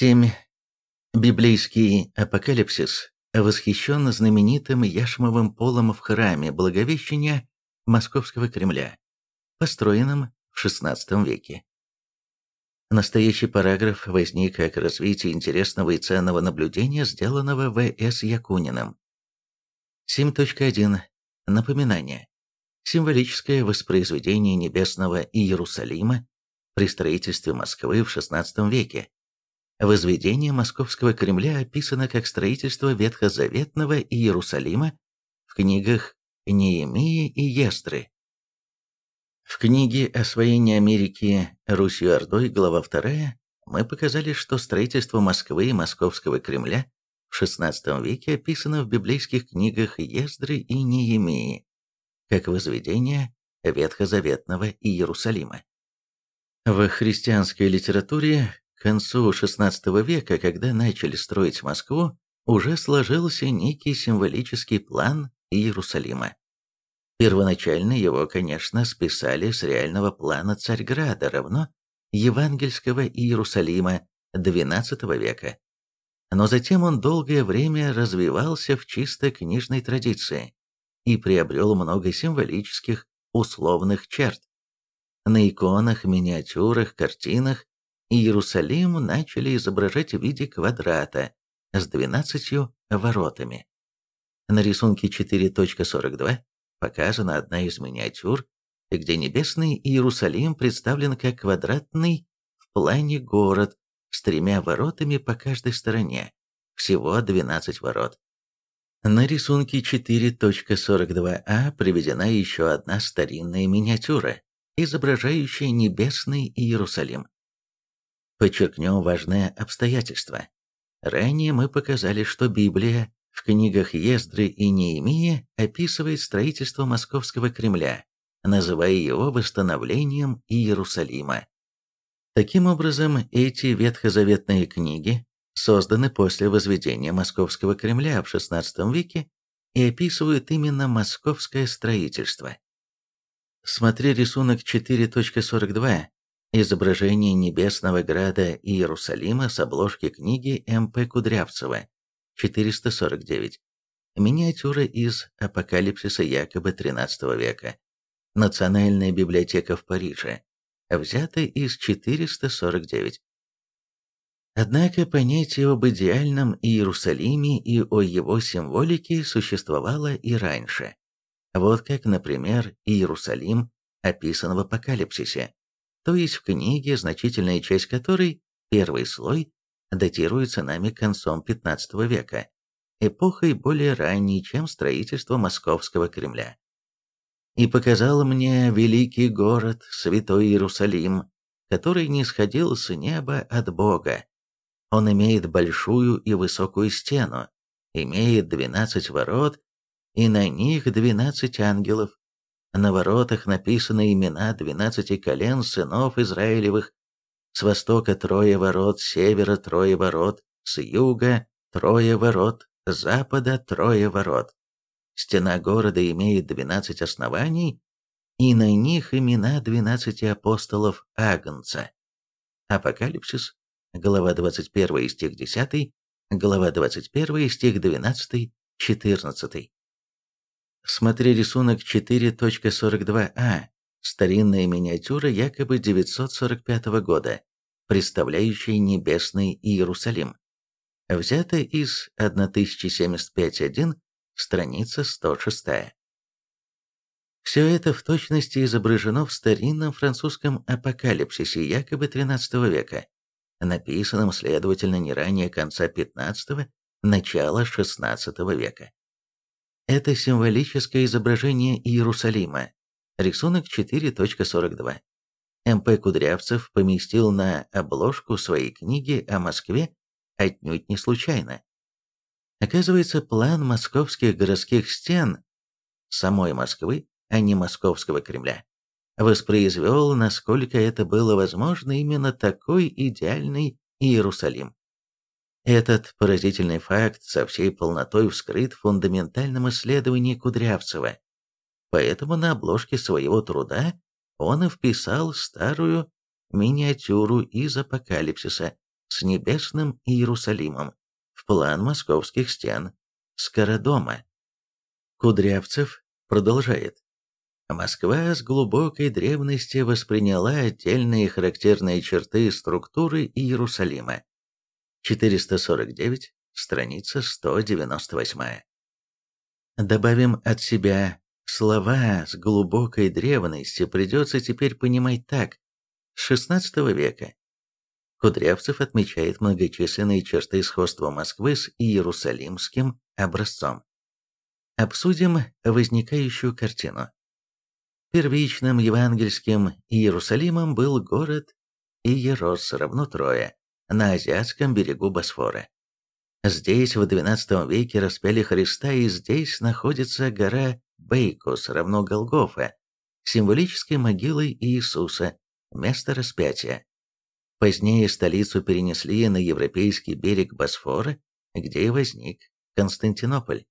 7. Библейский апокалипсис восхищен знаменитым яшмовым полом в храме Благовещения Московского Кремля, построенном в XVI веке. Настоящий параграф возник как развитие интересного и ценного наблюдения, сделанного В.С. Якуниным. 7.1. Напоминание. Символическое воспроизведение небесного Иерусалима при строительстве Москвы в XVI веке. Возведение Московского Кремля описано как строительство Ветхозаветного Иерусалима в книгах Неемии и Естры. В книге «Освоение Америки Русью Ордой», глава 2, мы показали, что строительство Москвы и Московского Кремля в XVI веке описано в библейских книгах Ездры и Неемии, как возведение Ветхозаветного Иерусалима. В христианской литературе к концу XVI века, когда начали строить Москву, уже сложился некий символический план Иерусалима. Первоначально его, конечно, списали с реального плана Царьграда, равно евангельского Иерусалима XII века. Но затем он долгое время развивался в чисто книжной традиции и приобрел много символических, условных черт. На иконах, миниатюрах, картинах Иерусалим начали изображать в виде квадрата с 12 воротами. На рисунке 4.42 показана одна из миниатюр, где небесный Иерусалим представлен как квадратный в плане город с тремя воротами по каждой стороне, всего 12 ворот. На рисунке 4.42а приведена еще одна старинная миниатюра, изображающая небесный Иерусалим. Подчеркнем важное обстоятельство. Ранее мы показали, что Библия в книгах Ездры и Неемии описывает строительство Московского Кремля, называя его восстановлением Иерусалима. Таким образом, эти ветхозаветные книги созданы после возведения Московского Кремля в XVI веке и описывают именно московское строительство. Смотри рисунок 4.42 Изображение небесного града Иерусалима с обложки книги М.П. Кудрявцева 449. Миниатюра из Апокалипсиса якобы XIII века. Национальная библиотека в Париже. Взята из 449. Однако понятие об идеальном Иерусалиме и о его символике существовало и раньше. Вот как, например, Иерусалим описан в Апокалипсисе, то есть в книге, значительная часть которой, первый слой, датируется нами концом XV века, эпохой более ранней, чем строительство Московского Кремля. «И показал мне великий город, святой Иерусалим, который не сходил с неба от Бога. Он имеет большую и высокую стену, имеет двенадцать ворот, и на них двенадцать ангелов. На воротах написаны имена двенадцати колен сынов Израилевых, с востока трое ворот, с севера трое ворот, с юга трое ворот, с запада трое ворот. Стена города имеет двенадцать оснований, и на них имена двенадцати апостолов Агнца. Апокалипсис, глава 21 стих 10, глава 21 стих 12, 14. Смотри рисунок 4.42а, старинная миниатюра якобы 945 года представляющий небесный Иерусалим. Взято из 1075.1, страница 106. Все это в точности изображено в старинном французском апокалипсисе якобы XIII века, написанном, следовательно, не ранее конца XV – начала XVI века. Это символическое изображение Иерусалима, рисунок 4.42. М.П. Кудрявцев поместил на обложку своей книги о Москве отнюдь не случайно. Оказывается, план московских городских стен самой Москвы, а не Московского Кремля, воспроизвел, насколько это было возможно, именно такой идеальный Иерусалим. Этот поразительный факт со всей полнотой вскрыт в фундаментальном исследовании Кудрявцева. Поэтому на обложке своего труда он и вписал старую миниатюру из апокалипсиса, с небесным Иерусалимом в план московских стен Скородома. Кудрявцев продолжает. Москва с глубокой древности восприняла отдельные характерные черты структуры Иерусалима. 449, страница 198. Добавим от себя слова с глубокой древности придется теперь понимать так. С XVI века Кудрявцев отмечает многочисленные черты сходства Москвы с Иерусалимским образцом. Обсудим возникающую картину. Первичным евангельским Иерусалимом был город Иерос, равно Троя, на азиатском берегу Босфора. Здесь в XII веке распяли Христа, и здесь находится гора Бейкус, равно Голгофа, символической могилой Иисуса, место распятия. Позднее столицу перенесли на европейский берег Босфора, где и возник Константинополь.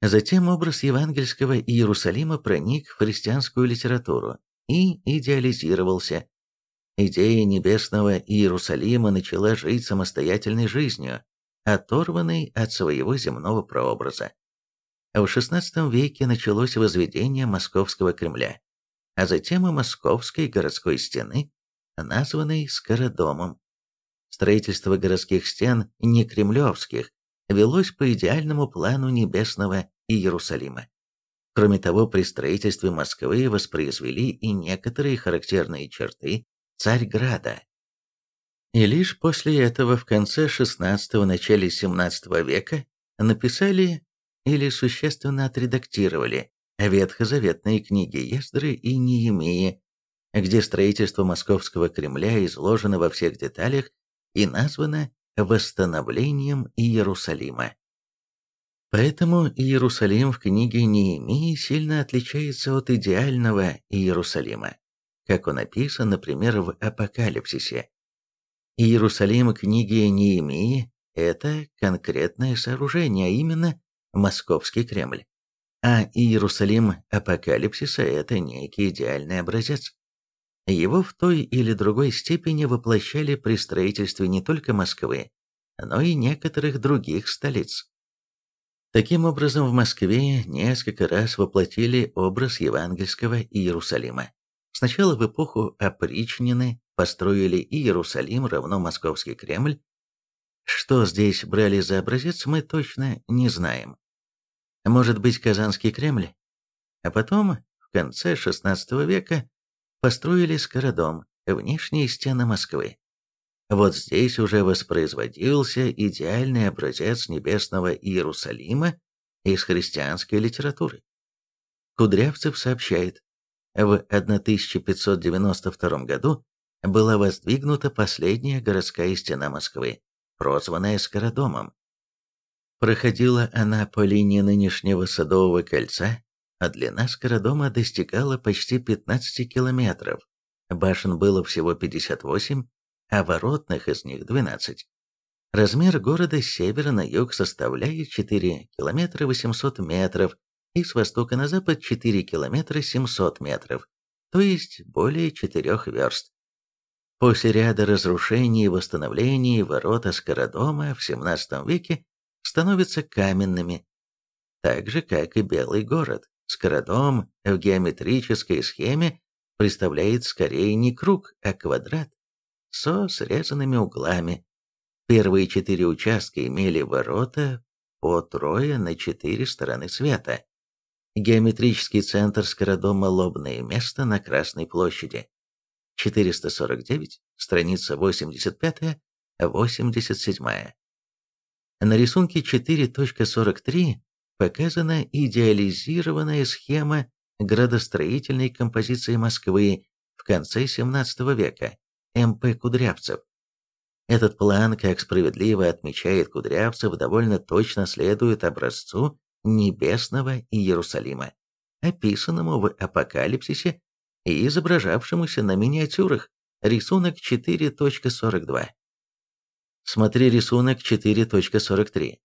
Затем образ евангельского Иерусалима проник в христианскую литературу и идеализировался. Идея небесного Иерусалима начала жить самостоятельной жизнью, оторванной от своего земного прообраза. В XVI веке началось возведение Московского Кремля, а затем и Московской городской стены, названной Скородомом. Строительство городских стен не кремлевских велось по идеальному плану небесного Иерусалима. Кроме того, при строительстве Москвы воспроизвели и некоторые характерные черты Царьграда. И лишь после этого в конце XVI – начале XVII века написали или существенно отредактировали ветхозаветные книги Ездры и Неемии, где строительство Московского Кремля изложено во всех деталях и названо восстановлением Иерусалима. Поэтому Иерусалим в книге Неемии сильно отличается от идеального Иерусалима, как он описан, например, в Апокалипсисе. Иерусалим книги Неемии – это конкретное сооружение, а именно Московский Кремль. А Иерусалим Апокалипсиса – это некий идеальный образец. Его в той или другой степени воплощали при строительстве не только Москвы, но и некоторых других столиц. Таким образом, в Москве несколько раз воплотили образ евангельского Иерусалима. Сначала в эпоху опричнины построили Иерусалим равно Московский Кремль. Что здесь брали за образец, мы точно не знаем. Может быть, Казанский Кремль? А потом, в конце XVI века, построили Скородом, внешние стены Москвы. Вот здесь уже воспроизводился идеальный образец небесного Иерусалима из христианской литературы. Кудрявцев сообщает, в 1592 году была воздвигнута последняя городская стена Москвы, прозванная Скородомом. Проходила она по линии нынешнего Садового кольца, а длина Скородома достигала почти 15 километров. Башен было всего 58, а воротных из них 12. Размер города с севера на юг составляет 4 километра 800 метров и с востока на запад 4 километра 700 метров, то есть более 4 верст. После ряда разрушений и восстановлений ворота Скородома в XVII веке становятся каменными, так же, как и Белый город. Скородом в геометрической схеме представляет скорее не круг, а квадрат со срезанными углами. Первые четыре участка имели ворота по трое на четыре стороны света. Геометрический центр Скородома лобное место на Красной площади. 449, страница 85-87. На рисунке 4.43 показана идеализированная схема градостроительной композиции Москвы в конце XVII века М.П. Кудрявцев. Этот план, как справедливо отмечает Кудрявцев, довольно точно следует образцу небесного Иерусалима, описанному в Апокалипсисе и изображавшемуся на миниатюрах, рисунок 4.42. Смотри рисунок 4.43.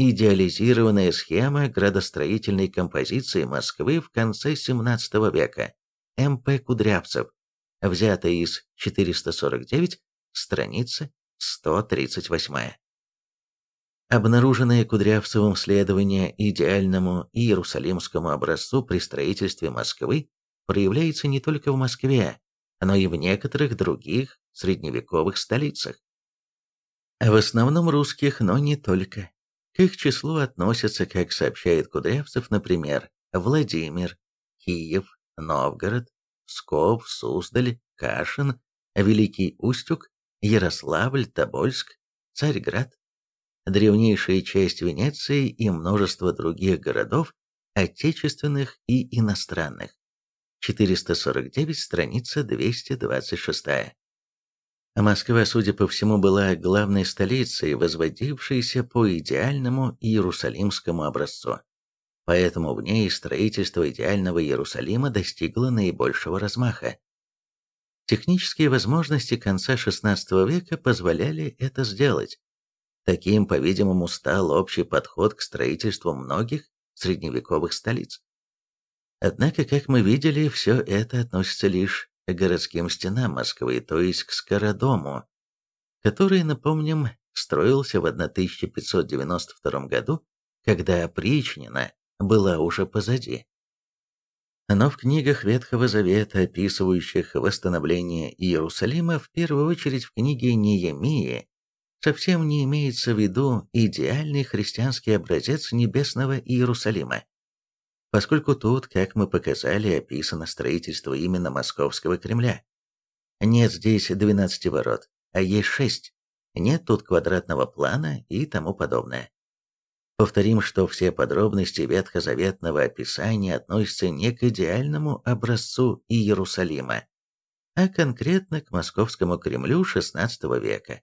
Идеализированная схема градостроительной композиции Москвы в конце XVII века. М.П. Кудрявцев. Взятая из 449, страница 138. Обнаруженное Кудрявцевым следование идеальному иерусалимскому образцу при строительстве Москвы проявляется не только в Москве, но и в некоторых других средневековых столицах. В основном русских, но не только. К их числу относятся, как сообщает Кудрявцев, например, Владимир, Киев, Новгород, Псков, Суздаль, Кашин, Великий Устюг, Ярославль, Тобольск, Царьград, древнейшая часть Венеции и множество других городов, отечественных и иностранных. 449, страница 226. Москва, судя по всему, была главной столицей, возводившейся по идеальному иерусалимскому образцу. Поэтому в ней строительство идеального Иерусалима достигло наибольшего размаха. Технические возможности конца XVI века позволяли это сделать. Таким, по-видимому, стал общий подход к строительству многих средневековых столиц. Однако, как мы видели, все это относится лишь к городским стенам Москвы, то есть к Скородому, который, напомним, строился в 1592 году, когда опричнина была уже позади. Но в книгах Ветхого Завета, описывающих восстановление Иерусалима, в первую очередь в книге Неемии, совсем не имеется в виду идеальный христианский образец небесного Иерусалима, поскольку тут, как мы показали, описано строительство именно Московского Кремля. Нет здесь 12 ворот, а есть 6. Нет тут квадратного плана и тому подобное. Повторим, что все подробности ветхозаветного описания относятся не к идеальному образцу Иерусалима, а конкретно к Московскому Кремлю XVI века.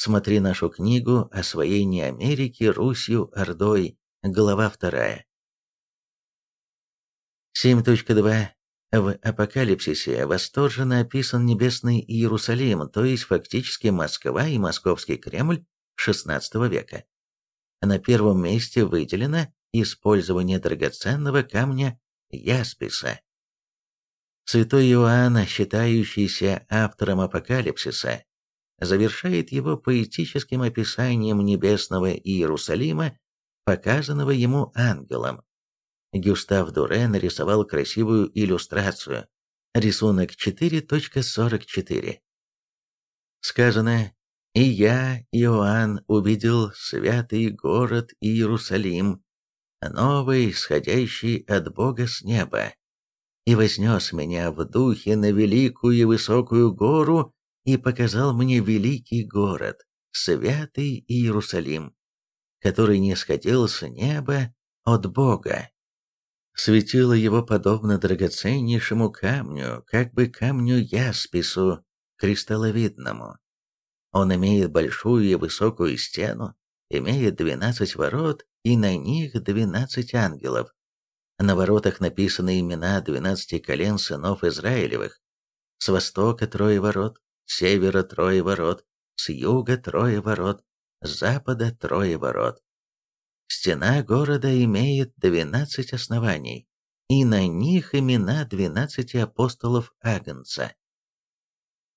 Смотри нашу книгу «Освоение Америки Русью Ордой», глава 2. 7.2. В Апокалипсисе восторженно описан небесный Иерусалим, то есть фактически Москва и Московский Кремль XVI века. На первом месте выделено использование драгоценного камня ясписа. Святой Иоанн, считающийся автором Апокалипсиса, завершает его поэтическим описанием небесного Иерусалима, показанного ему ангелом. Гюстав Дуре нарисовал красивую иллюстрацию. Рисунок 4.44. Сказано «И я, Иоанн, увидел святый город Иерусалим, новый, сходящий от Бога с неба, и вознес меня в духе на великую и высокую гору и показал мне великий город, святый Иерусалим, который не сходил с неба от Бога светило его подобно драгоценнейшему камню, как бы камню яспису, кристалловидному. Он имеет большую и высокую стену, имеет двенадцать ворот, и на них двенадцать ангелов. На воротах написаны имена двенадцати колен сынов Израилевых. С востока трое ворот, севера трое ворот, с юга трое ворот, с запада трое ворот. Стена города имеет 12 оснований, и на них имена 12 апостолов Агнца.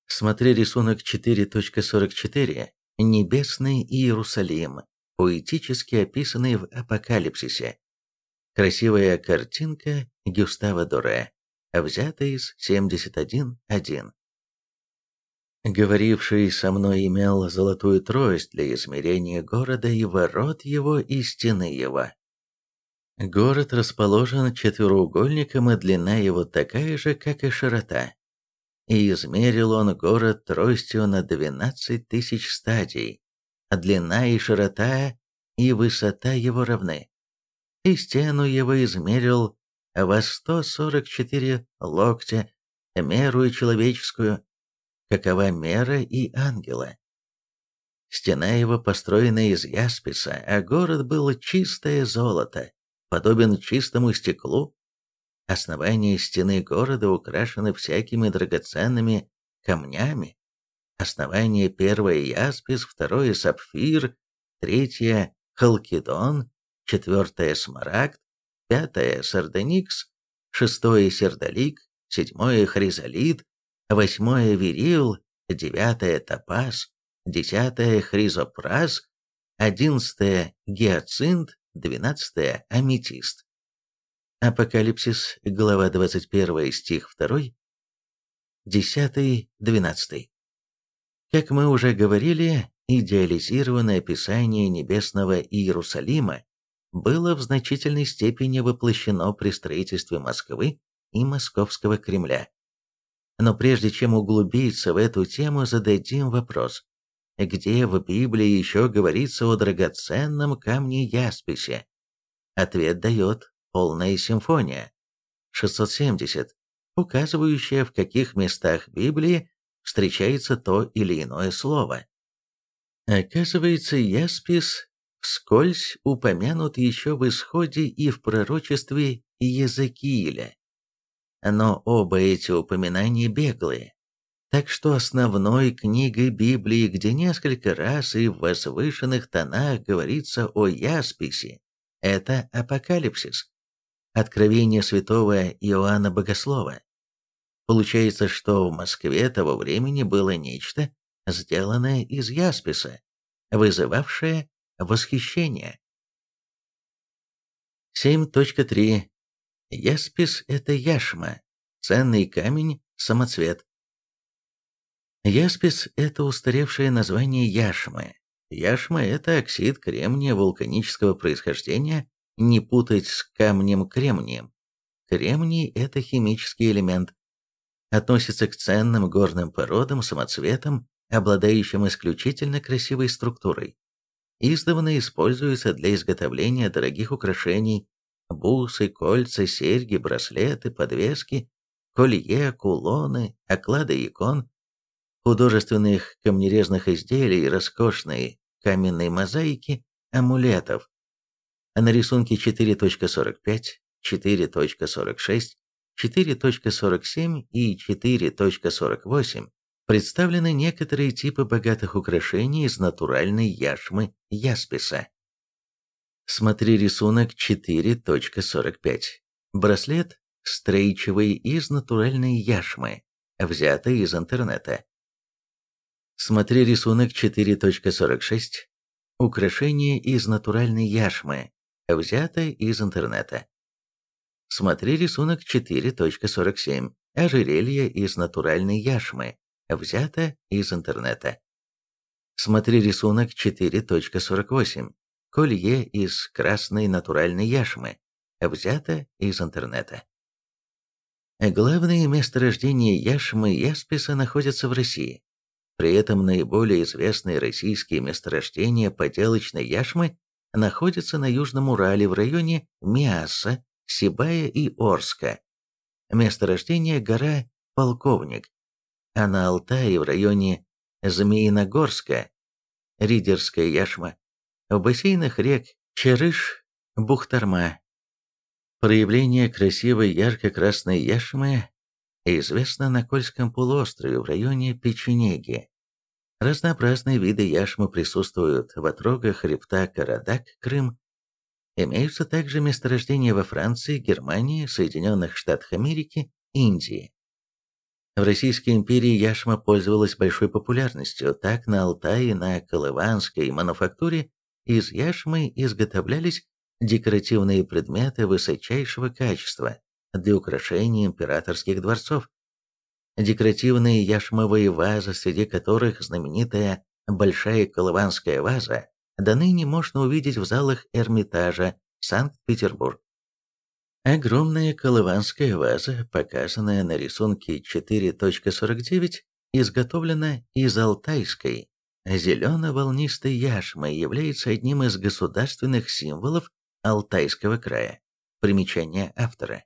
Смотри рисунок 4.44 «Небесный Иерусалим», поэтически описанный в Апокалипсисе. Красивая картинка Гюстава Доре, взята из 71.1. Говоривший со мной имел золотую трость для измерения города и ворот его и стены его. Город расположен четвероугольником, и длина его такая же, как и широта. И измерил он город тростью на двенадцать тысяч стадий, а длина и широта и высота его равны. И стену его измерил во сто сорок четыре локтя, меру человеческую, какова мера и ангела. Стена его построена из ясписа, а город был чистое золото, подобен чистому стеклу. Основание стены города украшено всякими драгоценными камнями. Основание первое яспис, второе сапфир, третье халкидон, четвертое смарагд, пятое сардоникс, шестое сердолик, седьмое хризолит, восьмое верил, девятое топаз, десятое – хризопраз, одиннадцатое – гиацинт, двенадцатое – аметист. Апокалипсис, глава 21, стих 2, 10-12. Как мы уже говорили, идеализированное описание небесного Иерусалима было в значительной степени воплощено при строительстве Москвы и Московского Кремля. Но прежде чем углубиться в эту тему, зададим вопрос. Где в Библии еще говорится о драгоценном камне Ясписе? Ответ дает полная симфония. 670, указывающая, в каких местах Библии встречается то или иное слово. Оказывается, Яспис вскользь упомянут еще в Исходе и в пророчестве Езекииля. Но оба эти упоминания беглые. Так что основной книгой Библии, где несколько раз и в возвышенных тонах говорится о Ясписе, это Апокалипсис, Откровение святого Иоанна Богослова. Получается, что в Москве того времени было нечто, сделанное из ясписа, вызывавшее восхищение. 7.3. Яспис – это яшма, ценный камень, самоцвет. Яспис – это устаревшее название яшмы. Яшма – это оксид кремния вулканического происхождения, не путать с камнем-кремнием. Кремний – это химический элемент, относится к ценным горным породам, самоцветам, обладающим исключительно красивой структурой. Издавна используется для изготовления дорогих украшений, бусы, кольца, серьги, браслеты, подвески, колье, кулоны, оклады икон, художественных камнерезных изделий, роскошной каменной мозаики, амулетов. А на рисунке 4.45, 4.46 4.47 и 4.48 представлены некоторые типы богатых украшений из натуральной яшмы ясписа. Смотри рисунок 4.45. Браслет стрейчевый из натуральной яшмы, взятый из интернета. Смотри рисунок 4.46. Украшение из натуральной яшмы, взятое из интернета. Смотри рисунок 4.47. Ожерелье из натуральной яшмы. Взято из интернета. Смотри рисунок 4.48. Колье из красной натуральной яшмы. Взято из интернета. Главные месторождения яшмы и ясписа находятся в России. При этом наиболее известные российские месторождения поделочной яшмы находятся на Южном Урале в районе Миасса, Сибая и Орска. Месторождение гора Полковник, а на Алтае в районе Змеиногорска, Ридерская яшма, в бассейнах рек Черыш, Бухтарма. Проявление красивой ярко-красной яшмы известно на Кольском полуострове в районе Печенеги. Разнообразные виды яшмы присутствуют в отрогах хребта Карадак, Крым, Имеются также месторождения во Франции, Германии, Соединенных Штатах Америки, Индии. В Российской империи яшма пользовалась большой популярностью, так на Алтае, на Колыванской мануфактуре из яшмы изготовлялись декоративные предметы высочайшего качества для украшения императорских дворцов. Декоративные яшмовые вазы, среди которых знаменитая Большая Колыванская ваза, до ныне можно увидеть в залах Эрмитажа, Санкт-Петербург. Огромная колыванская ваза, показанная на рисунке 4.49, изготовлена из алтайской, зелено-волнистой яшмы и является одним из государственных символов Алтайского края. Примечание автора.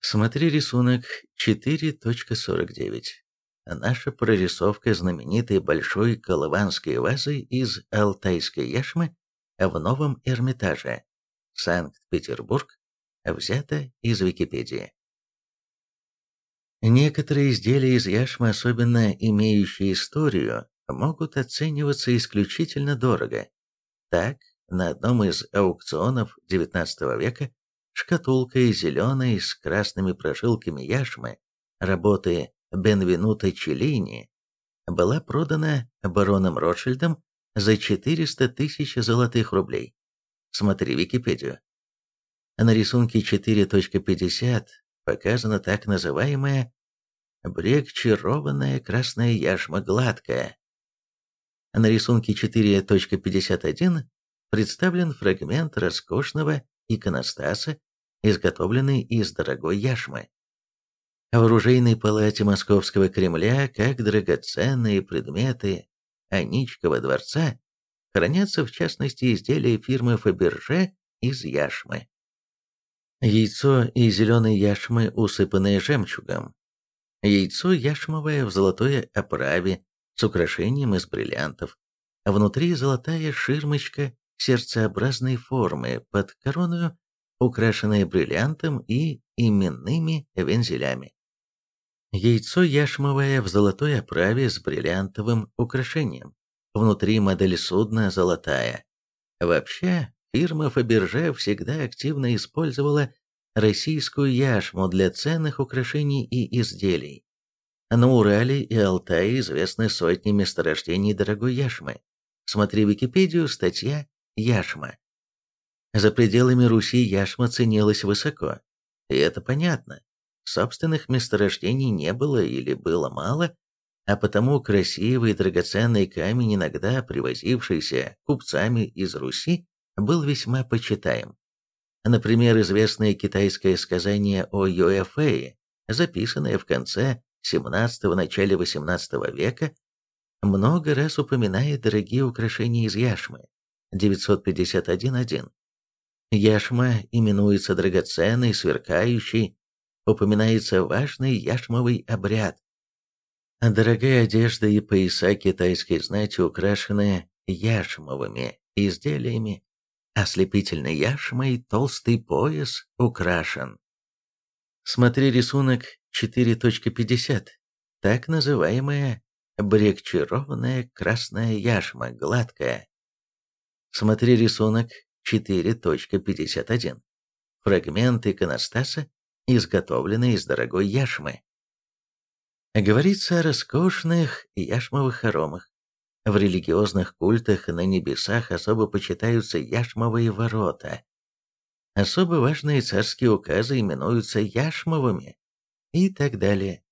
Смотри рисунок 4.49 наша прорисовка знаменитой большой колыванской вазы из алтайской яшмы в Новом Эрмитаже, Санкт-Петербург, взята из Википедии. Некоторые изделия из яшмы, особенно имеющие историю, могут оцениваться исключительно дорого. Так, на одном из аукционов XIX века шкатулка из зеленой с красными прожилками яшмы работы Бенвенуто Челлини была продана бароном Ротшильдом за 400 тысяч золотых рублей. Смотри Википедию. На рисунке 4.50 показана так называемая брекчированная красная яшма гладкая. На рисунке 4.51 представлен фрагмент роскошного иконостаса, изготовленный из дорогой яшмы. В оружейной палате Московского Кремля, как драгоценные предметы Аничкова дворца, хранятся в частности изделия фирмы Фаберже из яшмы. Яйцо из зеленой яшмы, усыпанное жемчугом. Яйцо яшмовое в золотой оправе с украшением из бриллиантов. Внутри золотая ширмочка сердцеобразной формы под короную, украшенная бриллиантом и именными вензелями. Яйцо яшмовое в золотой оправе с бриллиантовым украшением. Внутри модель судна золотая. Вообще, фирма Фаберже всегда активно использовала российскую яшму для ценных украшений и изделий. На Урале и Алтае известны сотни месторождений дорогой яшмы. Смотри Википедию, статья «Яшма». За пределами Руси яшма ценилась высоко. И это понятно. Собственных месторождений не было или было мало, а потому красивый драгоценный камень, иногда привозившийся купцами из Руси, был весьма почитаем. Например, известное китайское сказание о Юэфэе, записанное в конце XVII – начале XVIII века, много раз упоминает дорогие украшения из яшмы. 951.1. Яшма именуется драгоценной, сверкающей, упоминается важный яшмовый обряд. Дорогая одежда и пояса китайской знати украшены яшмовыми изделиями, ослепительной яшмой толстый пояс украшен. Смотри рисунок 4.50, так называемая брекчированная красная яшма, гладкая. Смотри рисунок 4.51. Фрагмент иконостаса изготовленный из дорогой яшмы. Говорится о роскошных яшмовых хоромах. В религиозных культах на небесах особо почитаются яшмовые ворота. Особо важные царские указы именуются яшмовыми и так далее.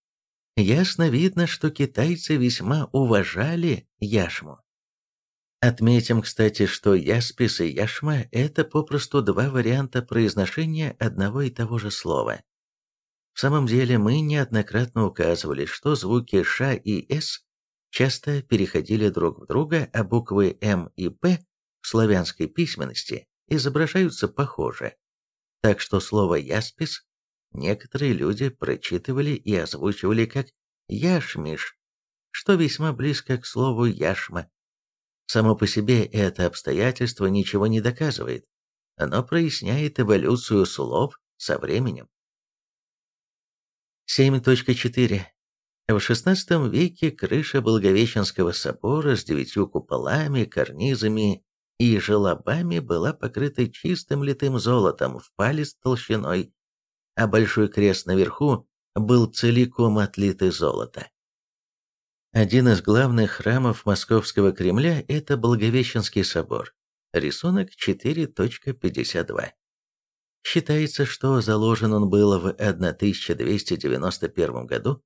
Ясно видно, что китайцы весьма уважали яшму. Отметим, кстати, что яспис и яшма – это попросту два варианта произношения одного и того же слова. В самом деле мы неоднократно указывали, что звуки «ш» и «с» часто переходили друг в друга, а буквы «м» и «п» в славянской письменности изображаются похоже. Так что слово «яспис» некоторые люди прочитывали и озвучивали как «яшмиш», что весьма близко к слову «яшма». Само по себе это обстоятельство ничего не доказывает, оно проясняет эволюцию слов со временем. 7.4. В XVI веке крыша Благовещенского собора с девятью куполами, карнизами и желобами была покрыта чистым литым золотом в палец толщиной, а большой крест наверху был целиком отлит из золота. Один из главных храмов Московского Кремля – это Благовещенский собор. Рисунок 4.52. Считается, что заложен он был в 1291 году,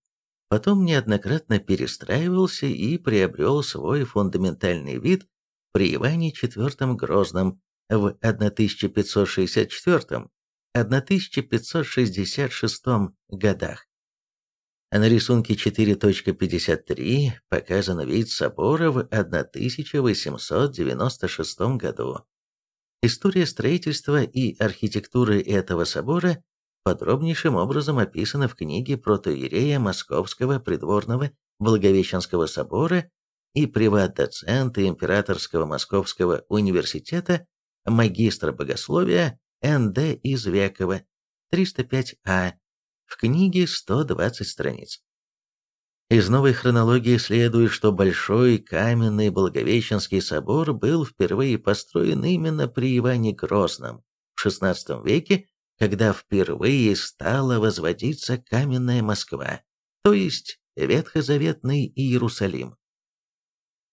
потом неоднократно перестраивался и приобрел свой фундаментальный вид при Иване IV Грозном в 1564-1566 годах. На рисунке 4.53 показан вид собора в 1896 году. История строительства и архитектуры этого собора подробнейшим образом описана в книге протоиерея Московского придворного Благовещенского собора и приват-доцента Императорского Московского университета магистра богословия Н.Д. Извекова, 305А, в книге 120 страниц. Из новой хронологии следует, что Большой каменный Благовещенский собор был впервые построен именно при Иване Грозном в XVI веке, когда впервые стала возводиться каменная Москва, то есть ветхозаветный Иерусалим.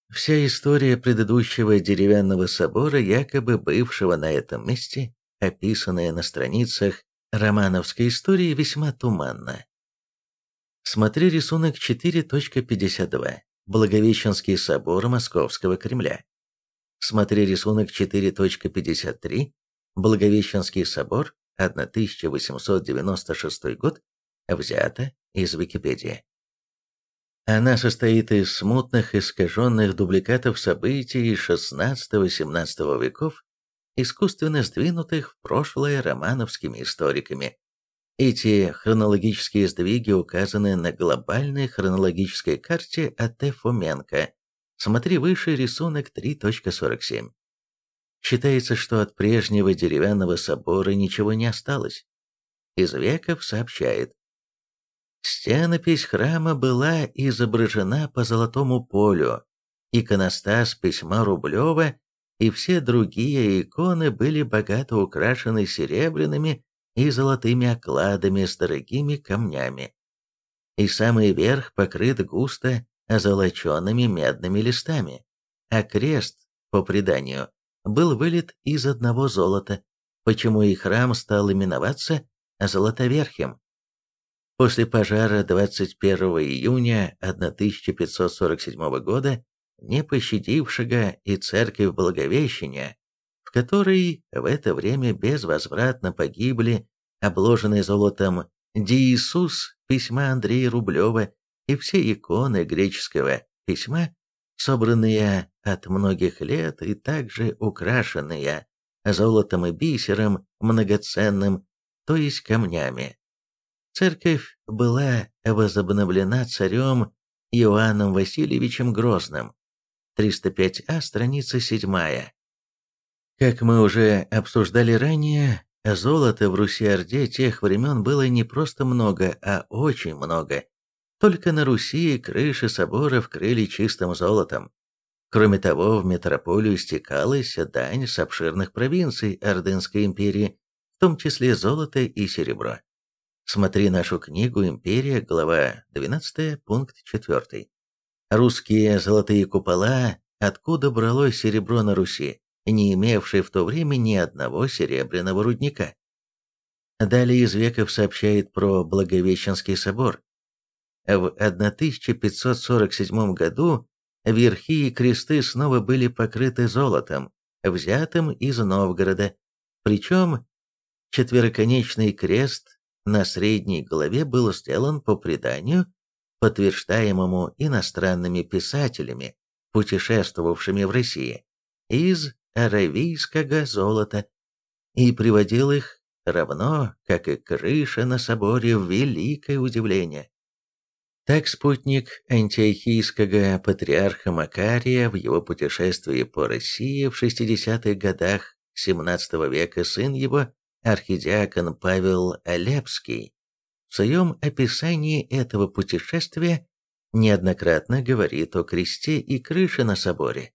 Вся история предыдущего деревянного собора, якобы бывшего на этом месте, описанная на страницах романовской истории, весьма туманна. Смотри рисунок 4.52. Благовещенский собор Московского Кремля. Смотри рисунок 4.53. Благовещенский собор, 1896 год, взято из Википедии. Она состоит из смутных, искаженных дубликатов событий XVI-XVII веков, искусственно сдвинутых в прошлое романовскими историками. Эти хронологические сдвиги указаны на глобальной хронологической карте А.Т. Фоменко. Смотри выше рисунок 3.47. Считается, что от прежнего деревянного собора ничего не осталось. Из веков сообщает. Стенопись храма была изображена по золотому полю, иконостас письма Рублева и все другие иконы были богато украшены серебряными и золотыми окладами с дорогими камнями. И самый верх покрыт густо озолоченными медными листами, а крест, по преданию, был вылит из одного золота, почему и храм стал именоваться Золотоверхим. После пожара 21 июня 1547 года, не пощадившего и церковь Благовещения, в которой в это время безвозвратно погибли обложенный золотом Диисус письма Андрея Рублева и все иконы греческого письма, собранные от многих лет и также украшенные золотом и бисером многоценным, то есть камнями. Церковь была возобновлена царем Иоанном Васильевичем Грозным. 305а, страница 7. Как мы уже обсуждали ранее, золота в Руси-Орде тех времен было не просто много, а очень много. Только на Руси крыши соборов крыли чистым золотом. Кроме того, в метрополию стекалась дань с обширных провинций Ордынской империи, в том числе золото и серебро. Смотри нашу книгу «Империя», глава 12, пункт 4. Русские золотые купола, откуда бралось серебро на Руси? не имевший в то время ни одного серебряного рудника. Далее из веков сообщает про Благовещенский собор. В 1547 году верхи и кресты снова были покрыты золотом, взятым из Новгорода, причем четвероконечный крест на средней голове был сделан по преданию, подтверждаемому иностранными писателями, путешествовавшими в России, из аравийского золота и приводил их, равно как и крыша на соборе, в великое удивление. Так спутник антиохийского патриарха Макария в его путешествии по России в 60-х годах XVII века сын его, архидиакон Павел Алепский, в своем описании этого путешествия неоднократно говорит о кресте и крыше на соборе.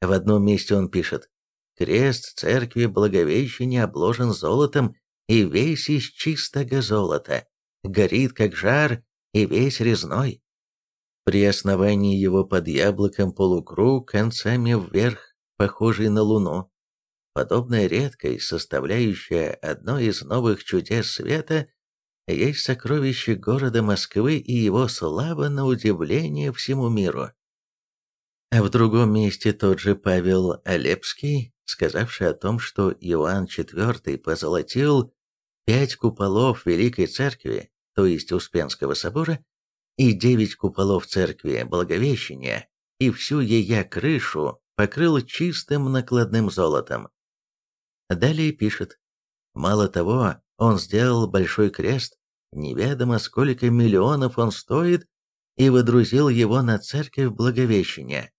В одном месте он пишет «Крест церкви Благовещения обложен золотом и весь из чистого золота, горит как жар и весь резной. При основании его под яблоком полукруг концами вверх, похожий на луну. Подобная редкость, составляющая одно из новых чудес света, есть сокровище города Москвы и его слава на удивление всему миру. А в другом месте тот же Павел Алепский, сказавший о том, что Иоанн IV позолотил пять куполов Великой Церкви, то есть Успенского собора, и девять куполов Церкви Благовещения, и всю ее крышу покрыл чистым накладным золотом. Далее пишет, мало того, он сделал большой крест, неведомо сколько миллионов он стоит, и водрузил его на церковь Благовещения.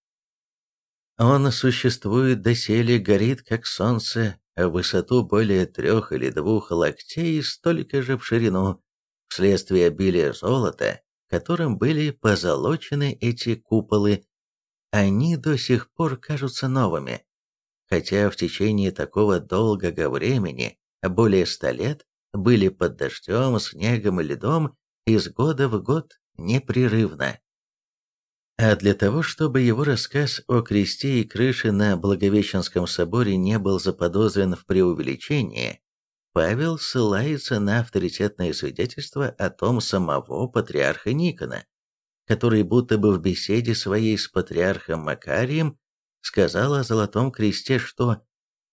Он существует доселе, горит как солнце, в высоту более трех или двух локтей и столько же в ширину, вследствие обилия золота, которым были позолочены эти куполы. Они до сих пор кажутся новыми, хотя в течение такого долгого времени, более ста лет, были под дождем, снегом и льдом из года в год непрерывно. А для того, чтобы его рассказ о кресте и крыше на Благовещенском соборе не был заподозрен в преувеличении, Павел ссылается на авторитетное свидетельство о том самого патриарха Никона, который будто бы в беседе своей с патриархом Макарием сказал о Золотом Кресте, что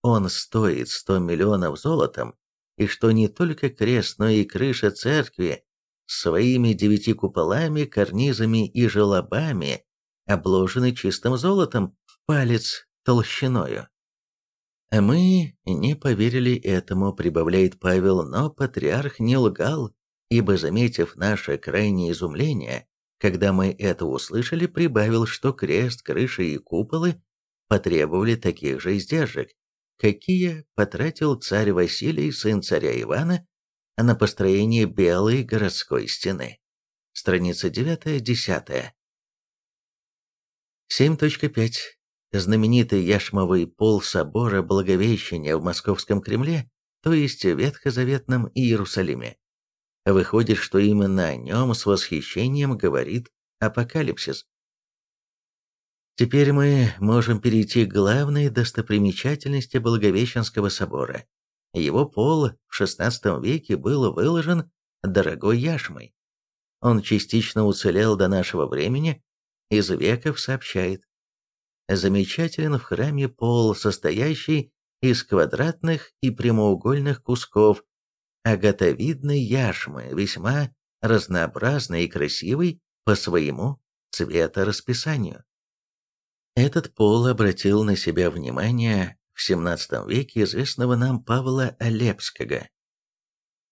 он стоит 100 миллионов золотом, и что не только крест, но и крыша церкви своими девяти куполами, карнизами и желобами обложены чистым золотом в палец толщиною. А мы не поверили этому, прибавляет Павел, но патриарх не лгал, ибо, заметив наше крайнее изумление, когда мы это услышали, прибавил, что крест, крыша и куполы потребовали таких же издержек, какие потратил царь Василий, сын царя Ивана, на построение Белой городской стены. Страница 9-10. 7.5. Знаменитый яшмовый пол собора Благовещения в Московском Кремле, то есть Ветхозаветном Иерусалиме. Выходит, что именно о нем с восхищением говорит Апокалипсис. Теперь мы можем перейти к главной достопримечательности Благовещенского собора. Его пол в XVI веке был выложен дорогой яшмой. Он частично уцелел до нашего времени, из веков сообщает. Замечателен в храме пол, состоящий из квадратных и прямоугольных кусков агатовидной яшмы, весьма разнообразной и красивой по своему цветорасписанию. Этот пол обратил на себя внимание в XVII веке известного нам Павла Олепского,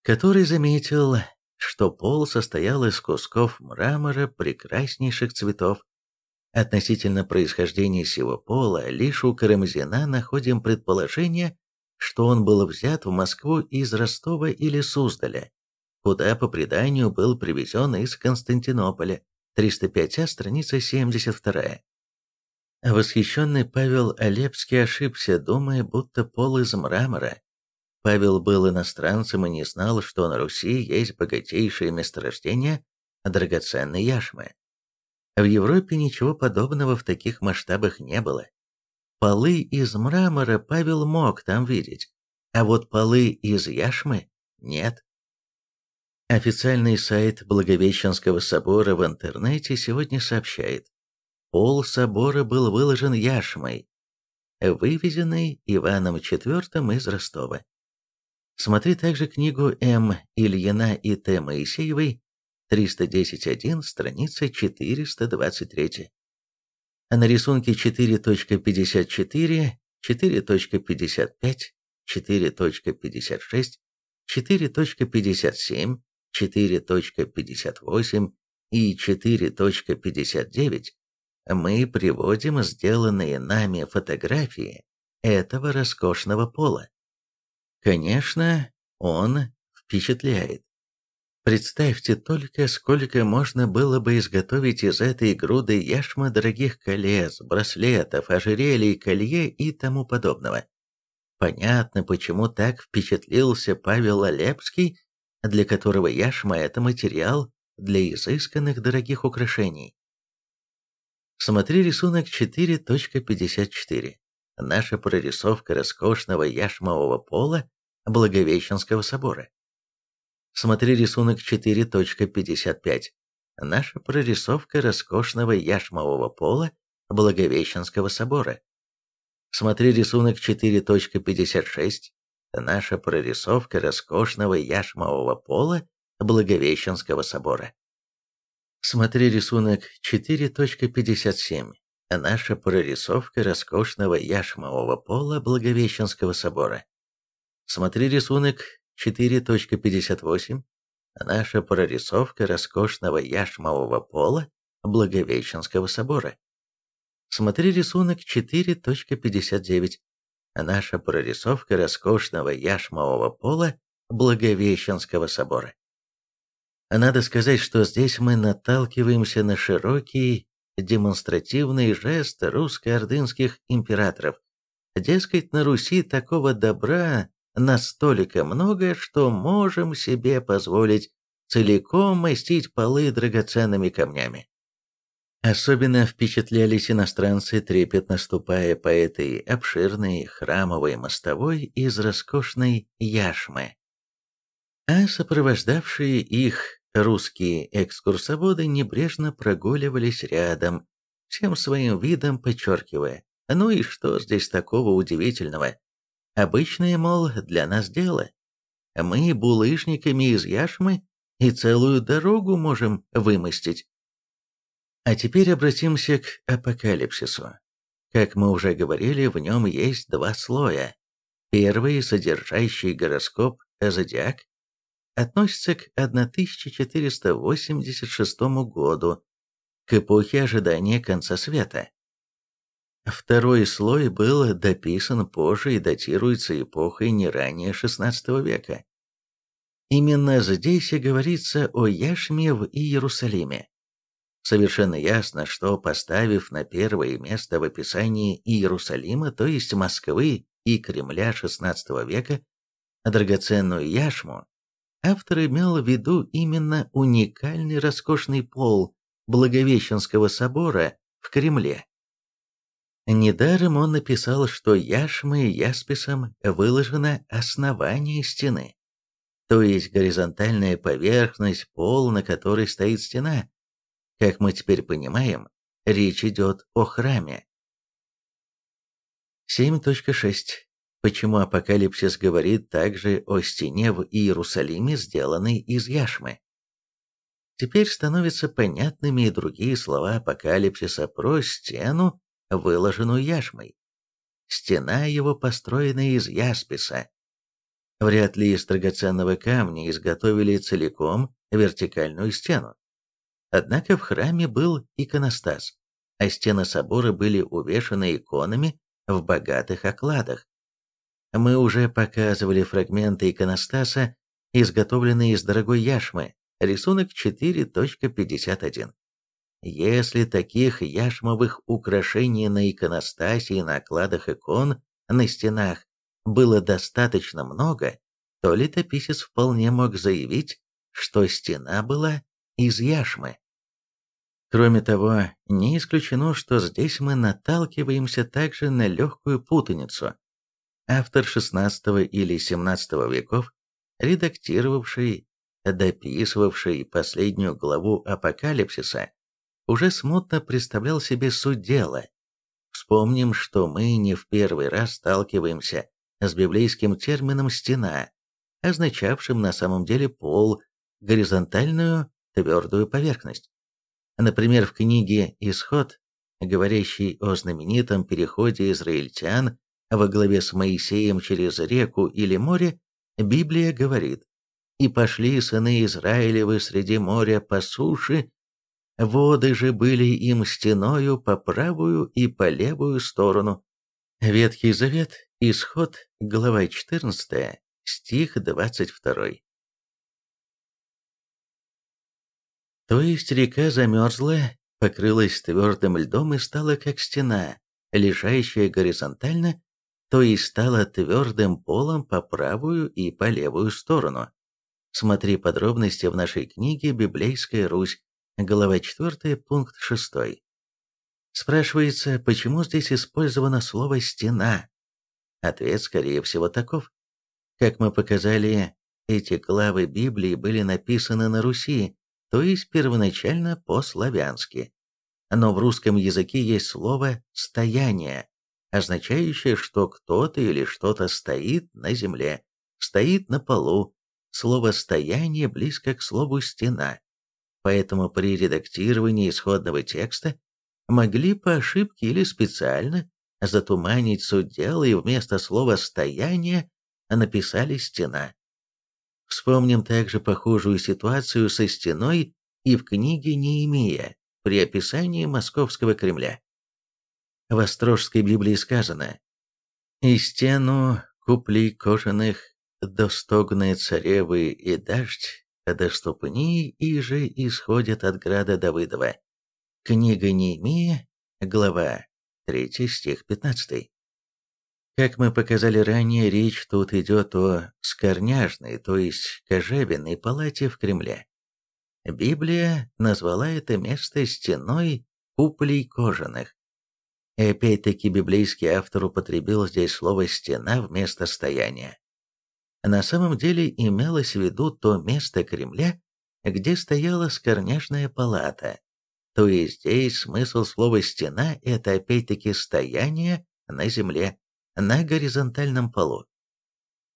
который заметил, что пол состоял из кусков мрамора прекраснейших цветов. Относительно происхождения сего пола лишь у Карамзина находим предположение, что он был взят в Москву из Ростова или Суздаля, куда, по преданию, был привезен из Константинополя, 305 страница 72. Восхищенный Павел Олепский ошибся, думая, будто пол из мрамора. Павел был иностранцем и не знал, что на Руси есть богатейшее месторождение драгоценной яшмы. В Европе ничего подобного в таких масштабах не было. Полы из мрамора Павел мог там видеть, а вот полы из яшмы нет. Официальный сайт Благовещенского собора в интернете сегодня сообщает, Пол собора был выложен яшмой, вывезенной Иваном IV из Ростова. Смотри также книгу М. Ильина и Т. Моисеевой, 310.1, страница 423. А на рисунке 4.54, 4.55, 4.56, 4.57, 4.58 и 4.59 мы приводим сделанные нами фотографии этого роскошного пола. Конечно, он впечатляет. Представьте только, сколько можно было бы изготовить из этой груды яшмы дорогих колец, браслетов, ожерелий, колье и тому подобного. Понятно, почему так впечатлился Павел Олепский, для которого яшма – это материал для изысканных дорогих украшений. Смотри рисунок 4.54. Наша прорисовка роскошного яшмового пола Благовещенского собора. Смотри рисунок 4.55. Наша прорисовка роскошного яшмового пола Благовещенского собора. Смотри рисунок 4.56. Наша прорисовка роскошного яшмового пола Благовещенского собора. Смотри рисунок 4.57. Наша прорисовка роскошного яшмового пола Благовещенского собора. Смотри рисунок 4.58. Наша прорисовка роскошного яшмового пола Благовещенского собора. Смотри рисунок 4.59. Наша прорисовка роскошного яшмового пола Благовещенского собора. Надо сказать, что здесь мы наталкиваемся на широкий демонстративный жест русско-ордынских императоров. Дескать, на Руси такого добра настолько много, что можем себе позволить целиком мастить полы драгоценными камнями. Особенно впечатлялись иностранцы, трепетно ступая по этой обширной храмовой мостовой из роскошной яшмы. А сопровождавшие их русские экскурсоводы небрежно прогуливались рядом, всем своим видом подчеркивая, ну и что здесь такого удивительного? Обычное, мол, для нас дело. Мы булыжниками из яшмы и целую дорогу можем вымостить. А теперь обратимся к апокалипсису. Как мы уже говорили, в нем есть два слоя. Первый, содержащий гороскоп «Зодиак», относится к 1486 году, к эпохе ожидания конца света. Второй слой был дописан позже и датируется эпохой не ранее XVI века. Именно здесь и говорится о Яшме в Иерусалиме. Совершенно ясно, что поставив на первое место в описании Иерусалима, то есть Москвы и Кремля XVI века, драгоценную яшму, автор имел в виду именно уникальный роскошный пол Благовещенского собора в Кремле. Недаром он написал, что яшмой и ясписом выложено основание стены, то есть горизонтальная поверхность, пол, на которой стоит стена, как мы теперь понимаем, речь идет о храме. 7.6. Почему Апокалипсис говорит также о стене в Иерусалиме, сделанной из яшмы? Теперь становятся понятными и другие слова Апокалипсиса про стену, выложенную яшмой. Стена его построена из ясписа. Вряд ли из драгоценного камня изготовили целиком вертикальную стену. Однако в храме был иконостас, а стены собора были увешаны иконами в богатых окладах. Мы уже показывали фрагменты иконостаса, изготовленные из дорогой яшмы, рисунок 4.51. Если таких яшмовых украшений на иконостасе и на окладах икон на стенах было достаточно много, то летописец вполне мог заявить, что стена была из яшмы. Кроме того, не исключено, что здесь мы наталкиваемся также на легкую путаницу. Автор XVI или XVII веков, редактировавший, дописывавший последнюю главу Апокалипсиса, уже смутно представлял себе суть дела. Вспомним, что мы не в первый раз сталкиваемся с библейским термином «стена», означавшим на самом деле пол, горизонтальную твердую поверхность. Например, в книге «Исход», говорящей о знаменитом переходе израильтян во главе с Моисеем через реку или море, Библия говорит «И пошли сыны Израилевы среди моря по суше, воды же были им стеною по правую и по левую сторону». Ветхий Завет, Исход, глава 14, стих 22. То есть река замерзла, покрылась твердым льдом и стала как стена, лежащая горизонтально, то есть стала твердым полом по правую и по левую сторону. Смотри подробности в нашей книге «Библейская Русь», глава 4, пункт 6. Спрашивается, почему здесь использовано слово «стена»? Ответ, скорее всего, таков. Как мы показали, эти главы Библии были написаны на Руси, то есть первоначально по-славянски. Но в русском языке есть слово «стояние», означающее, что кто-то или что-то стоит на земле, стоит на полу. Слово «стояние» близко к слову «стена». Поэтому при редактировании исходного текста могли по ошибке или специально затуманить суть дела и вместо слова «стояние» написали «стена». Вспомним также похожую ситуацию со стеной и в книге Неемия при описании Московского Кремля. В Острожской Библии сказано «И стену купли кожаных достогные царевы и дождь, до ступни и же исходят от града Давыдова». Книга Неемия, глава 3 стих 15. Как мы показали ранее, речь тут идет о скорняжной, то есть кожевенной палате в Кремле. Библия назвала это место стеной куполей кожаных. И опять-таки библейский автор употребил здесь слово «стена» вместо «стояния». На самом деле имелось в виду то место Кремля, где стояла скорняшная палата. То есть здесь смысл слова «стена» — это опять-таки стояние на земле, на горизонтальном полу.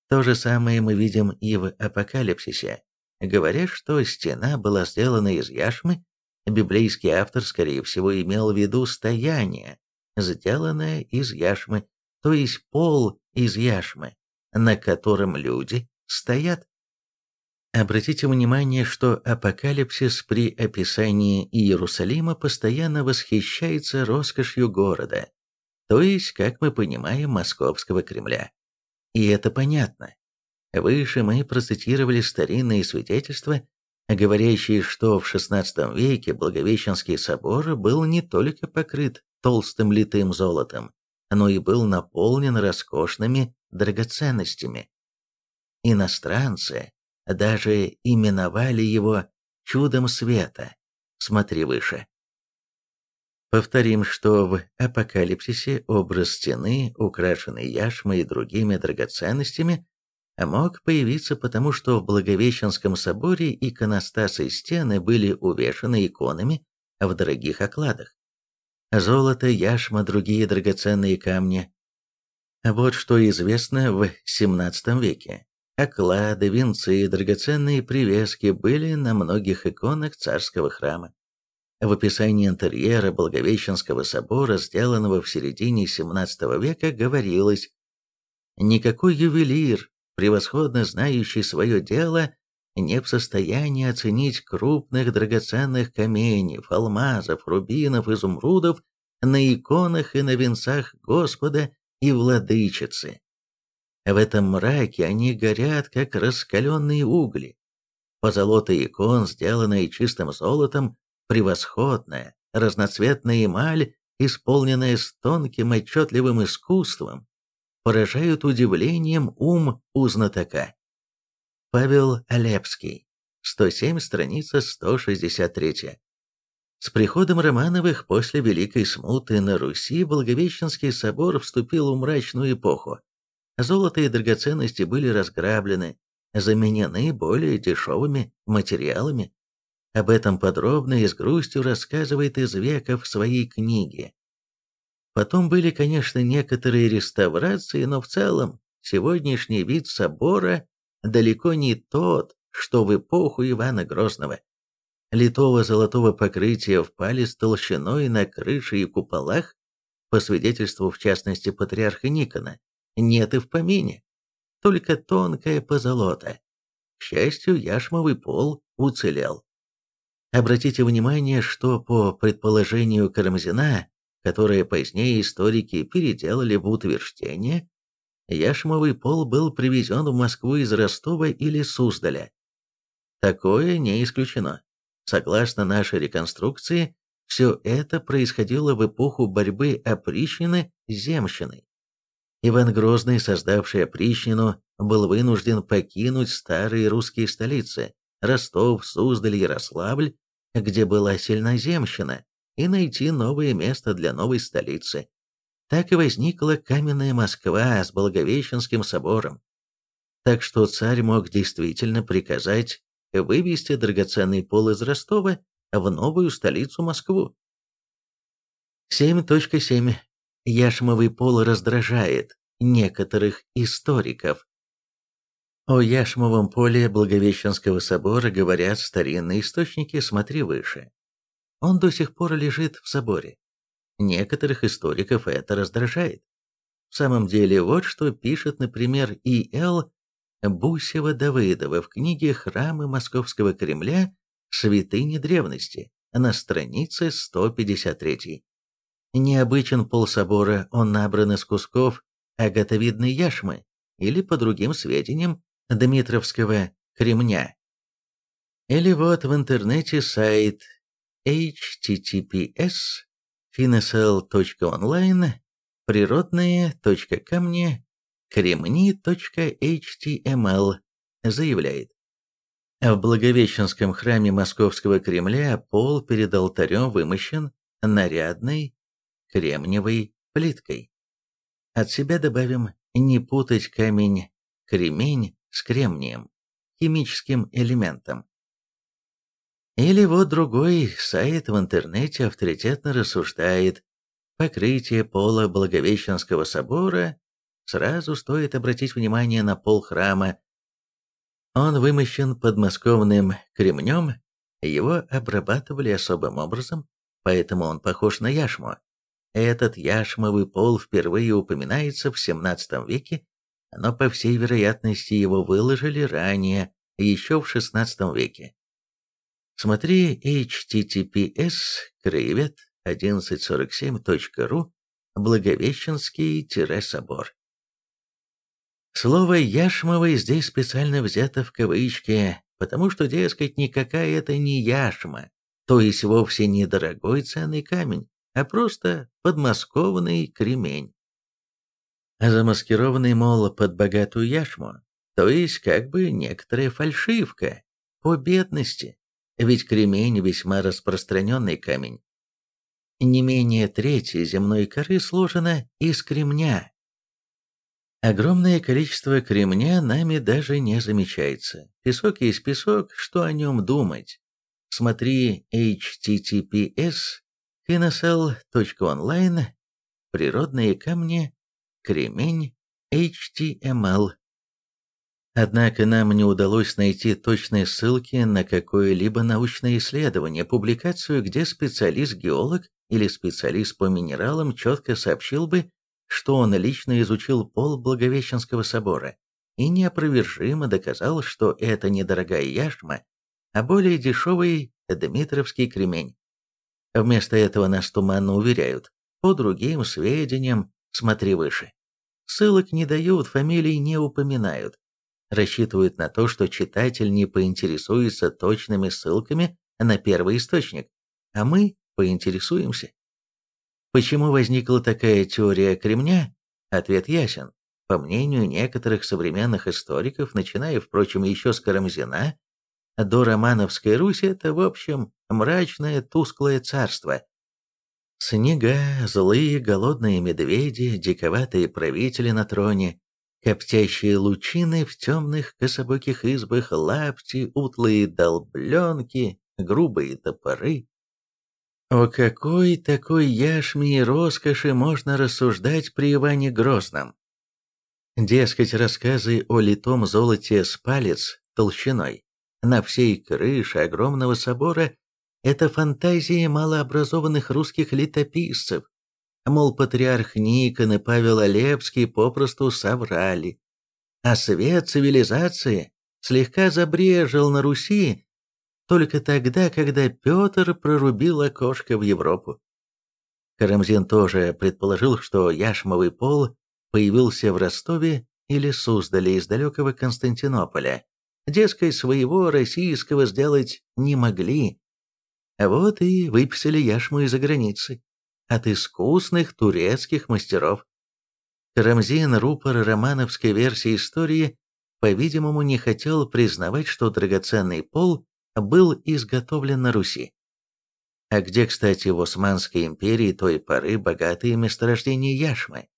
То же самое мы видим и в Апокалипсисе. Говоря, что стена была сделана из яшмы, библейский автор, скорее всего, имел в виду стояние, сделанное из яшмы, то есть пол из яшмы, на котором люди стоят. Обратите внимание, что Апокалипсис при описании Иерусалима постоянно восхищается роскошью города, то есть, как мы понимаем, московского Кремля. И это понятно. Выше мы процитировали старинные свидетельства, говорящие, что в XVI веке Благовещенский собор был не только покрыт толстым литым золотом, но и был наполнен роскошными драгоценностями. Иностранцы даже именовали его «чудом света». Смотри выше. Повторим, что в Апокалипсисе образ стены, украшенный яшмой и другими драгоценностями, мог появиться потому, что в Благовещенском соборе иконостасы стены были увешаны иконами в дорогих окладах. Золото, яшма, другие драгоценные камни. Вот что известно в XVII веке. Оклады, венцы и драгоценные привески были на многих иконах царского храма. В описании интерьера Благовещенского собора, сделанного в середине XVII века, говорилось «Никакой ювелир, превосходно знающий свое дело, не в состоянии оценить крупных драгоценных каменьев, алмазов, рубинов, изумрудов на иконах и на венцах Господа и Владычицы. В этом мраке они горят, как раскаленные угли. Позолота икон, сделанная чистым золотом, превосходная, разноцветная эмаль, исполненная с тонким отчетливым искусством, поражают удивлением ум у. Павел Алепский, 107, страница 163. С приходом Романовых после Великой Смуты на Руси Благовещенский собор вступил в мрачную эпоху. Золото и драгоценности были разграблены, заменены более дешевыми материалами. Об этом подробно и с грустью рассказывает Извеков в своей книге. Потом были, конечно, некоторые реставрации, но в целом сегодняшний вид собора далеко не тот, что в эпоху Ивана Грозного. Литого золотого покрытия в палец толщиной на крыше и куполах, по свидетельству в частности патриарха Никона, нет и в помине. Только тонкая позолота. К счастью, яшмовый пол уцелел. Обратите внимание, что по предположению Карамзина, которое позднее историки переделали в утверждение, яшмовый пол был привезен в Москву из Ростова или Суздаля. Такое не исключено. Согласно нашей реконструкции, все это происходило в эпоху борьбы опричнины с земщиной. Иван Грозный, создавший опричнину, был вынужден покинуть старые русские столицы – Ростов, Суздаль, Ярославль, где была сильна земщина, и найти новое место для новой столицы. Так и возникла каменная Москва с Благовещенским собором. Так что царь мог действительно приказать вывести драгоценный пол из Ростова в новую столицу Москву. 7.7. Яшмовый пол раздражает некоторых историков. О Яшмовом поле Благовещенского собора говорят старинные источники, смотри выше. Он до сих пор лежит в соборе. Некоторых историков это раздражает. В самом деле, вот что пишет, например, И.Л. Бусева-Давыдова в книге «Храмы Московского Кремля. Святыни древности» на странице 153. Необычен пол собора, он набран из кусков агатовидной яшмы или, по другим сведениям, Дмитровского кремня. Или вот в интернете сайт https finesal.online природные.камни кремни.html заявляет. В Благовещенском храме Московского Кремля пол перед алтарем вымощен нарядной кремниевой плиткой. От себя добавим не путать камень кремень с кремнием, химическим элементом. Или вот другой сайт в интернете авторитетно рассуждает, покрытие пола Благовещенского собора, сразу стоит обратить внимание на пол храма. Он вымощен подмосковным кремнем, его обрабатывали особым образом, поэтому он похож на яшму. Этот яшмовый пол впервые упоминается в XVII веке, но по всей вероятности его выложили ранее, еще в XVI веке. Смотри https краевед 1147.ru Благовещенский-собор. Слово «яшмовый» здесь специально взято в кавычки, потому что, дескать, никакая это не яшма, то есть вовсе не дорогой ценный камень, а просто подмаскованный кремень. Замаскированный, мол, под богатую яшму, то есть как бы некоторая фальшивка, по бедности, ведь кремень весьма распространенный камень. Не менее трети земной коры сложено из кремня. Огромное количество кремня нами даже не замечается. Песок есть песок, что о нем думать. Смотри https finosel.online Природные камни Кремень HTML Однако нам не удалось найти точные ссылки на какое-либо научное исследование, публикацию, где специалист-геолог или специалист по минералам четко сообщил бы, что он лично изучил пол Благовещенского собора и неопровержимо доказал, что это недорогая яшма, а более дешевый Дмитровский кремень. Вместо этого нас туманно уверяют, по другим сведениям, смотри выше. Ссылок не дают, фамилий не упоминают рассчитывают на то, что читатель не поинтересуется точными ссылками на первый источник, а мы поинтересуемся. Почему возникла такая теория кремня? Ответ ясен. По мнению некоторых современных историков, начиная, впрочем, еще с Карамзина, до Романовской Руси это, в общем, мрачное, тусклое царство. Снега, злые, голодные медведи, диковатые правители на троне, коптящие лучины в темных кособоких избах, лапти, утлые долбленки, грубые топоры. О какой такой яшме и роскоши можно рассуждать при Иване Грозном? Дескать, рассказы о литом золоте с палец толщиной на всей крыше огромного собора – это фантазии малообразованных русских летописцев, Мол, патриарх Никон и Павел Олепский попросту соврали. А свет цивилизации слегка забрежил на Руси только тогда, когда Петр прорубил окошко в Европу. Карамзин тоже предположил, что яшмовый пол появился в Ростове или Суздале из далекого Константинополя. Дескать, своего российского сделать не могли. А вот и выписали яшму из-за границы от искусных турецких мастеров. Карамзин, рупор романовской версии истории, по-видимому, не хотел признавать, что драгоценный пол был изготовлен на Руси. А где, кстати, в Османской империи той поры богатые месторождения яшмы?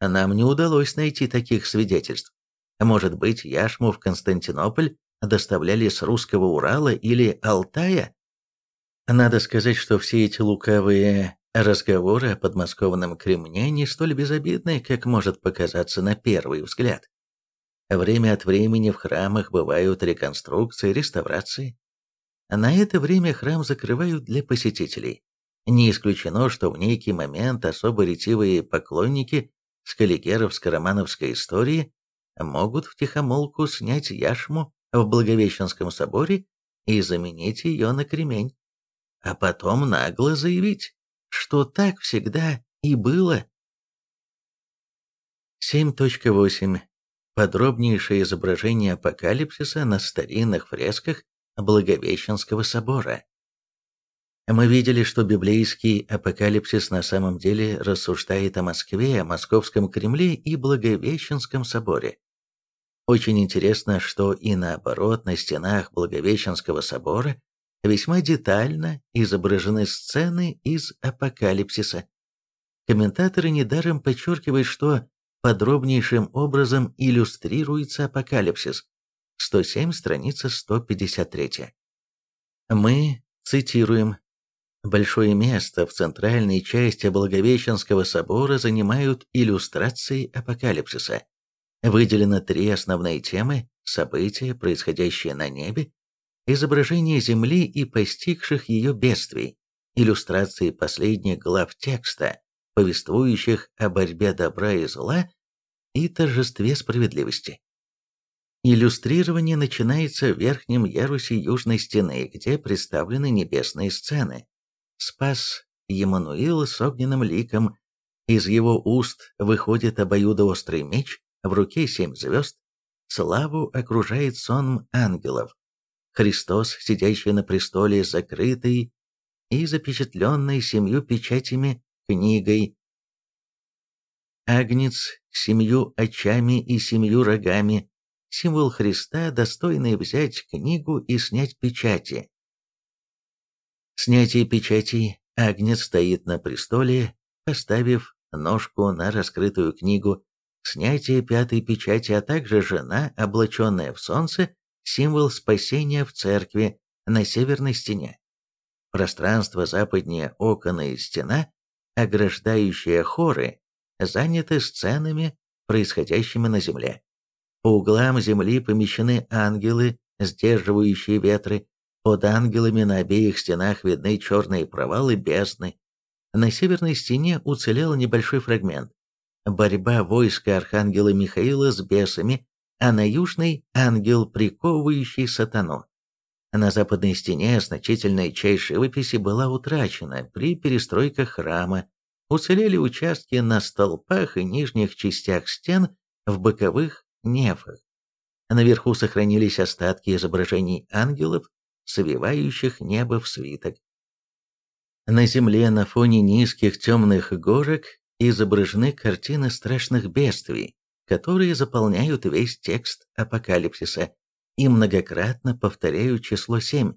Нам не удалось найти таких свидетельств. Может быть, яшму в Константинополь доставляли с русского Урала или Алтая? Надо сказать, что все эти лукавые Разговоры о подмосковном Кремне не столь безобидны, как может показаться на первый взгляд. Время от времени в храмах бывают реконструкции, реставрации. На это время храм закрывают для посетителей. Не исключено, что в некий момент особо ретивые поклонники скаллигеровско-романовской истории могут втихомолку снять яшму в Благовещенском соборе и заменить ее на кремень, а потом нагло заявить что так всегда и было. 7.8. Подробнейшее изображение апокалипсиса на старинных фресках Благовещенского собора. Мы видели, что библейский апокалипсис на самом деле рассуждает о Москве, о Московском Кремле и Благовещенском соборе. Очень интересно, что и наоборот на стенах Благовещенского собора весьма детально изображены сцены из апокалипсиса. Комментаторы недаром подчеркивают, что подробнейшим образом иллюстрируется апокалипсис. 107, страница 153. Мы цитируем. Большое место в центральной части Благовещенского собора занимают иллюстрации апокалипсиса. Выделено три основные темы – события, происходящие на небе, изображение Земли и постигших ее бедствий, иллюстрации последних глав текста, повествующих о борьбе добра и зла и торжестве справедливости. Иллюстрирование начинается в верхнем ярусе южной стены, где представлены небесные сцены. Спас Емануил с огненным ликом, из его уст выходит обоюдоострый меч, в руке семь звезд, славу окружает сон ангелов. Христос, сидящий на престоле, закрытый и запечатленный семью печатями книгой. Агнец семью очами и семью рогами, символ Христа, достойный взять книгу и снять печати. Снятие печатей Агнец стоит на престоле, поставив ножку на раскрытую книгу, снятие пятой печати, а также жена, облаченная в солнце, символ спасения в церкви на северной стене. Пространство западнее окон и стена, ограждающие хоры, заняты сценами, происходящими на земле. По углам земли помещены ангелы, сдерживающие ветры, под ангелами на обеих стенах видны черные провалы бездны. На северной стене уцелел небольшой фрагмент. Борьба войска архангела Михаила с бесами, а на южной – ангел, приковывающий сатану. На западной стене значительная часть живописи была утрачена при перестройках храма, уцелели участки на столпах и нижних частях стен в боковых нефах. Наверху сохранились остатки изображений ангелов, свивающих небо в свиток. На земле на фоне низких темных горок изображены картины страшных бедствий, которые заполняют весь текст апокалипсиса и многократно повторяют число семь.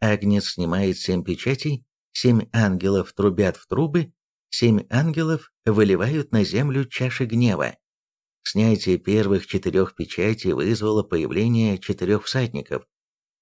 Агнец снимает семь печатей, семь ангелов трубят в трубы, семь ангелов выливают на землю чаши гнева. Снятие первых четырех печатей вызвало появление четырех всадников.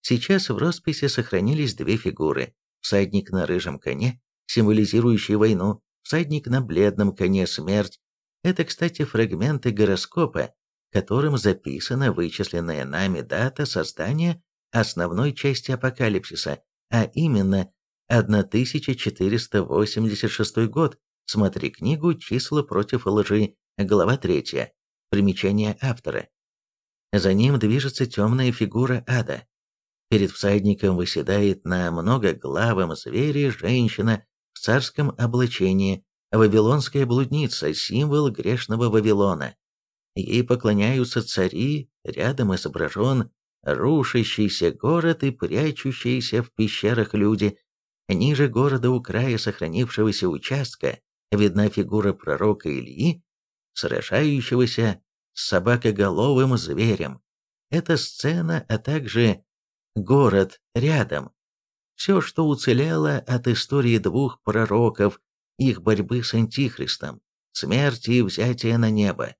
Сейчас в росписи сохранились две фигуры. Всадник на рыжем коне, символизирующий войну, всадник на бледном коне смерть. Это, кстати, фрагменты гороскопа, которым записана вычисленная нами дата создания основной части апокалипсиса, а именно 1486 год. Смотри книгу «Числа против лжи», глава 3. Примечание автора. За ним движется темная фигура ада. Перед всадником выседает на многоглавом звере женщина в царском облачении, вавилонская блудница, символ грешного Вавилона. Ей поклоняются цари, рядом изображен рушащийся город и прячущиеся в пещерах люди, Ниже города у края сохранившегося участка видна фигура пророка Ильи, сражающегося с собакоголовым зверем. Эта сцена, а также город рядом. Все, что уцелело от истории двух пророков, их борьбы с Антихристом, смерти и взятия на небо.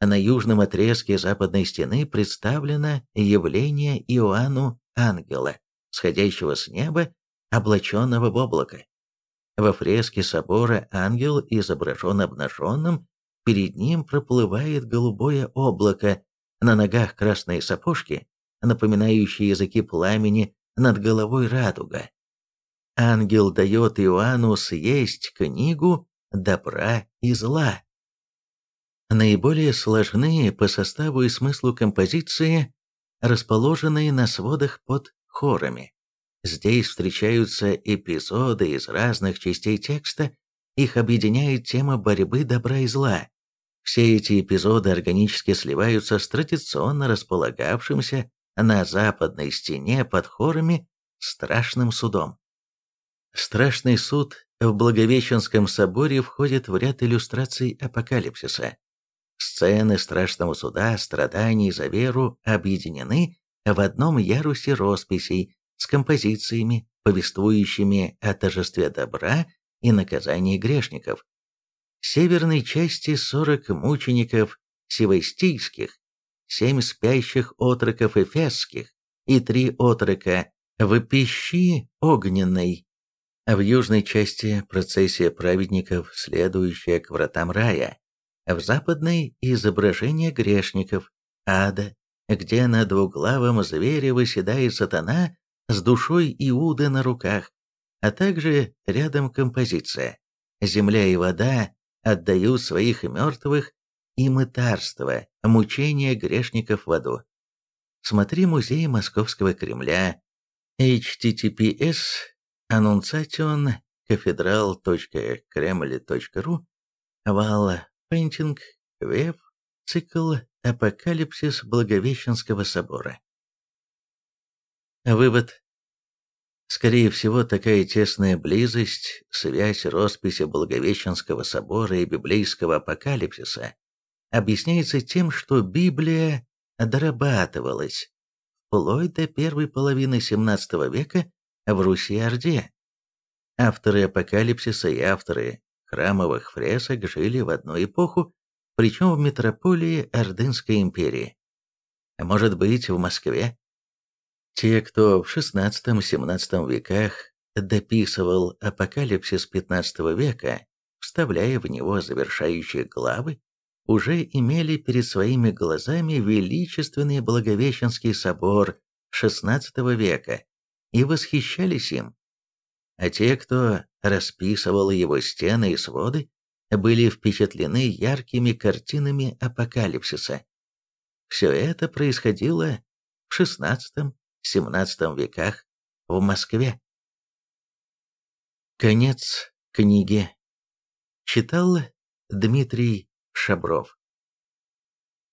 На южном отрезке западной стены представлено явление Иоанну ангела, сходящего с неба облаченного в облако. Во фреске собора ангел изображен обнаженным, перед ним проплывает голубое облако, на ногах красные сапожки, напоминающие языки пламени, над головой радуга. Ангел дает Иоанну съесть книгу добра и зла. Наиболее сложные по составу и смыслу композиции, расположенные на сводах под хорами. Здесь встречаются эпизоды из разных частей текста, их объединяет тема борьбы добра и зла. Все эти эпизоды органически сливаются с традиционно располагавшимся на западной стене под хорами страшным судом. Страшный суд в Благовещенском соборе входит в ряд иллюстраций апокалипсиса. Сцены страшного суда, страданий за веру объединены в одном ярусе росписей, с композициями, повествующими о торжестве добра и наказании грешников. В северной части 40 мучеников севастийских, семь спящих отроков эфесских и три отрока в пищи огненной, а в южной части процессия праведников, следующая к вратам рая, в западной – изображение грешников, ада, где на двуглавом звере выседает сатана с душой Иуды на руках, а также рядом композиция. «Земля и вода отдают своих мертвых и мытарство, мучение грешников в аду». Смотри музей Московского Кремля. Https annunciation cathedral.kreml.ru wall painting web Цикл Апокалипсис Благовещенского собора Вывод. Скорее всего, такая тесная близость, связь росписи Благовещенского собора и библейского апокалипсиса объясняется тем, что Библия дорабатывалась вплоть до первой половины XVII века в Руси-Орде. Авторы апокалипсиса и авторы храмовых фресок жили в одну эпоху, причем в метрополии Ордынской империи. Может быть, в Москве те, кто в XVI-XVII веках дописывал апокалипсис XV века, вставляя в него завершающие главы, уже имели перед своими глазами величественный Благовещенский собор XVI века и восхищались им. А те, кто расписывал его стены и своды, были впечатлены яркими картинами апокалипсиса. Все это происходило в XVI XVII веках в Москве. Конец книги. Читал Дмитрий Шабров.